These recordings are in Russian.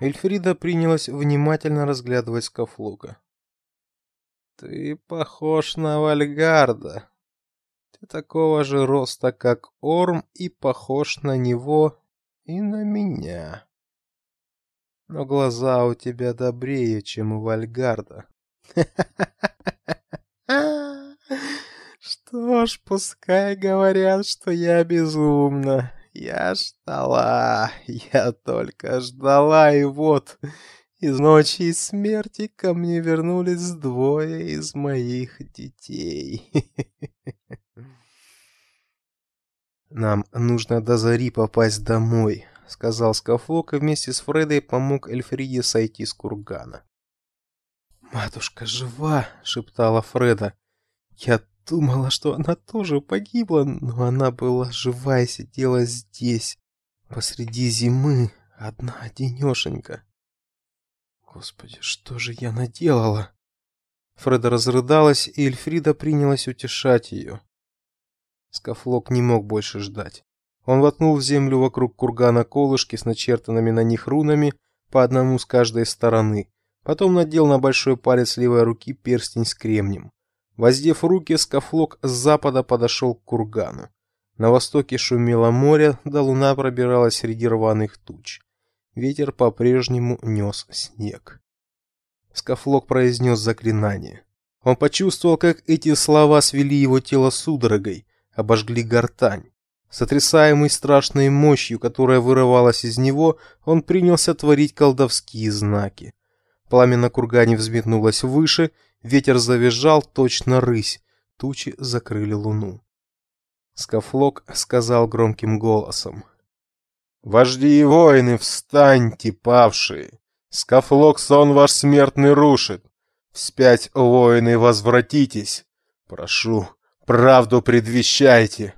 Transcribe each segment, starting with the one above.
Эльфрида принялась внимательно разглядывать Скафлока. «Ты похож на Вальгарда. Ты такого же роста, как Орм, и похож на него и на меня. Но глаза у тебя добрее, чем у Вальгарда. Что ж, пускай говорят, что я безумна. Я ждала, я только ждала, и вот из ночи смерти ко мне вернулись двое из моих детей. Нам нужно до зари попасть домой, сказал Скафлок и вместе с Фредой помог Эльфриде сойти с кургана. Матушка жива, шептала Фреда. Я думала, что она тоже погибла, но она была жива и сидела здесь, посреди зимы, одна денешенька. Господи, что же я наделала? Фреда разрыдалась, и Эльфрида принялась утешать ее. Скафлок не мог больше ждать. Он воткнул в землю вокруг кургана колышки с начертанными на них рунами по одному с каждой стороны. Потом надел на большой палец левой руки перстень с кремнем. Воздев руки, Скафлок с запада подошел к кургану. На востоке шумело море, да луна пробиралась среди рваных туч. Ветер по-прежнему нес снег. Скафлок произнес заклинание. Он почувствовал, как эти слова свели его тело судорогой, обожгли гортань. Сотрясаемый страшной мощью, которая вырывалась из него, он принялся творить колдовские знаки. Пламя на кургане взметнулось выше, ветер завизжал точно рысь, тучи закрыли луну. Скафлок сказал громким голосом: Вожди и воины, встаньте, павшие! Скафлок сон ваш смертный рушит. Вспять, воины, возвратитесь. Прошу, правду предвещайте.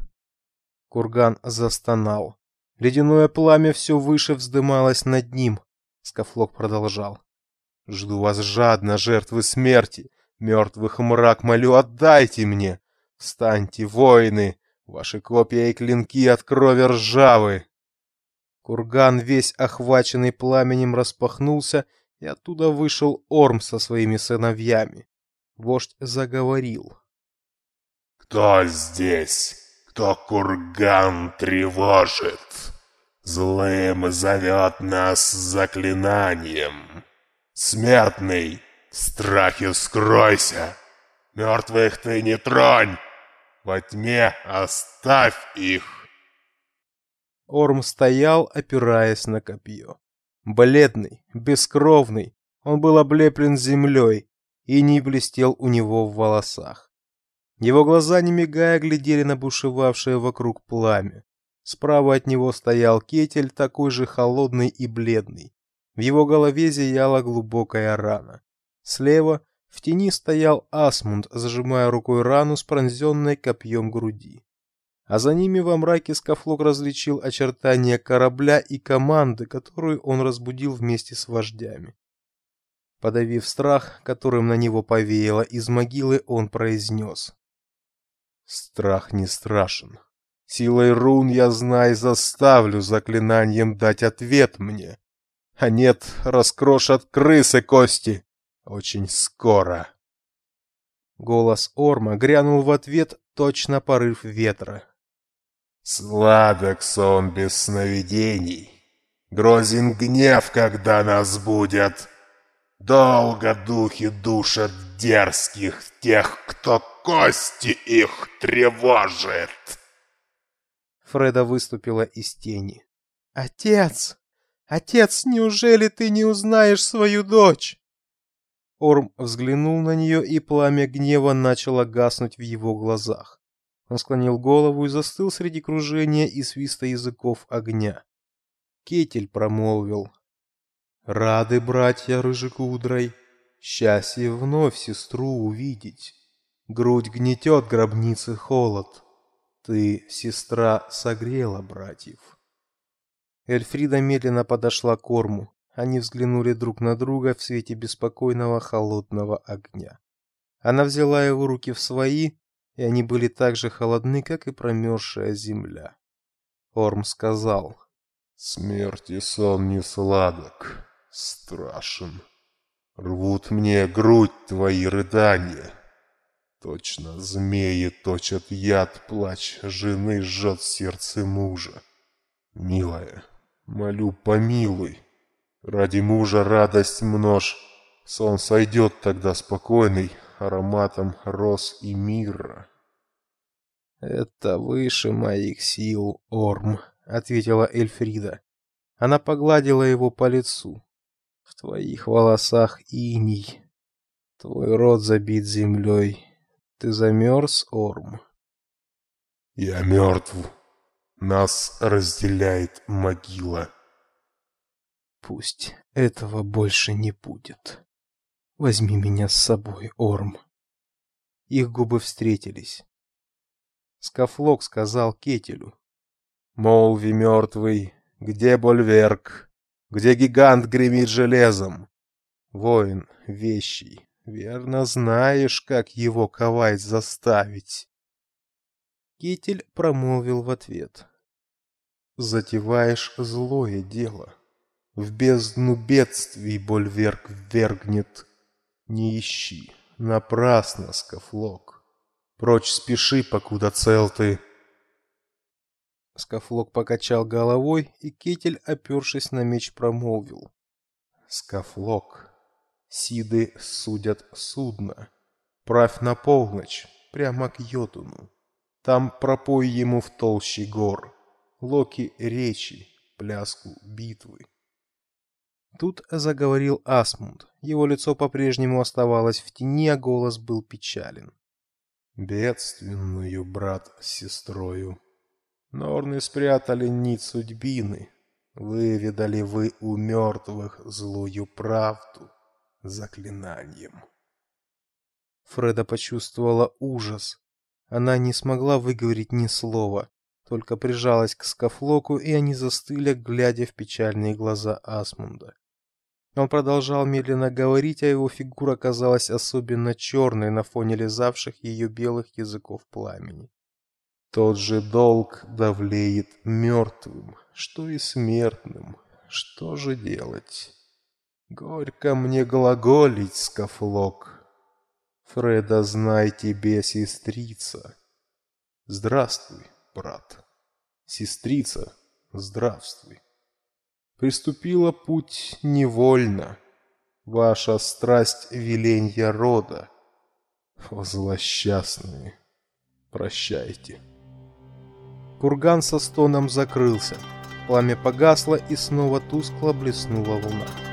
Курган застонал. Ледяное пламя все выше вздымалось над ним. Скафлок продолжал. Жду вас жадно, жертвы смерти. Мертвых мрак молю, отдайте мне. Встаньте, воины, ваши копья и клинки от крови ржавы. Курган, весь охваченный пламенем, распахнулся, и оттуда вышел Орм со своими сыновьями. Вождь заговорил. «Кто здесь? Кто курган тревожит? Злым зовет нас заклинанием. Смертный, в страхе скройся. Мертвых ты не тронь. Во тьме оставь их. Орм стоял, опираясь на копье. Бледный, бескровный, он был облеплен землей, и не блестел у него в волосах. Его глаза, не мигая, глядели на бушевавшее вокруг пламя. Справа от него стоял кетель, такой же холодный и бледный. В его голове зияла глубокая рана. Слева в тени стоял Асмунд, зажимая рукой рану с пронзенной копьем груди а за ними во мраке Скафлок различил очертания корабля и команды, которую он разбудил вместе с вождями. Подавив страх, которым на него повеяло из могилы, он произнес. «Страх не страшен. Силой рун я, знай, заставлю заклинанием дать ответ мне. А нет, раскрошат крысы кости. Очень скоро». Голос Орма грянул в ответ точно порыв ветра. Сладок сон без сновидений, Грозен гнев, когда нас будет. Долго духи душат дерзких Тех, кто кости их тревожит. Фреда выступила из тени. «Отец! Отец, неужели ты не узнаешь свою дочь?» Орм взглянул на нее, и пламя гнева начало гаснуть в его глазах. Он склонил голову и застыл среди кружения и свиста языков огня. Кетель промолвил. «Рады, братья рыжекудрой, счастье вновь сестру увидеть. Грудь гнетет гробницы холод. Ты, сестра, согрела братьев». Эльфрида медленно подошла к Орму. Они взглянули друг на друга в свете беспокойного холодного огня. Она взяла его руки в свои, и они были так же холодны, как и промерзшая земля. Орм сказал: "Смерть и сон не сладок. страшен. Рвут мне грудь твои рыдания. Точно змеи точат яд, плач жены жжет сердце мужа. Милая, молю, помилуй, ради мужа радость множь, сон сойдет тогда спокойный ароматом роз и мира. «Это выше моих сил, Орм», — ответила Эльфрида. Она погладила его по лицу. «В твоих волосах иней. Твой рот забит землей. Ты замерз, Орм?» «Я мертв. Нас разделяет могила». «Пусть этого больше не будет. Возьми меня с собой, Орм». Их губы встретились. Скафлок сказал Кетелю. «Молви, мертвый, где Больверк? Где гигант гремит железом? Воин вещий, верно знаешь, как его ковать заставить». Кетель промолвил в ответ. «Затеваешь злое дело. В бездну бедствий Больверк ввергнет. Не ищи, напрасно, Скафлок». Прочь спеши, покуда цел ты. Скафлок покачал головой, и Кетель, опершись на меч, промолвил. Скафлок, сиды судят судно. Правь на полночь, прямо к Йотуну. Там пропой ему в толще гор. Локи речи, пляску битвы. Тут заговорил Асмунд. Его лицо по-прежнему оставалось в тени, а голос был печален бедственную брат с сестрою. Норны спрятали нить судьбины, выведали вы у мертвых злую правду заклинанием. Фреда почувствовала ужас. Она не смогла выговорить ни слова, только прижалась к скафлоку, и они застыли, глядя в печальные глаза Асмунда. Он продолжал медленно говорить, а его фигура казалась особенно черной на фоне лизавших ее белых языков пламени. Тот же долг давлеет мертвым, что и смертным. Что же делать? Горько мне глаголить, скафлок. Фреда, знай тебе, сестрица. Здравствуй, брат. Сестрица, здравствуй приступила путь невольно. Ваша страсть веленья рода. О, злосчастные, прощайте. Курган со стоном закрылся. Пламя погасло и снова тускло блеснула луна.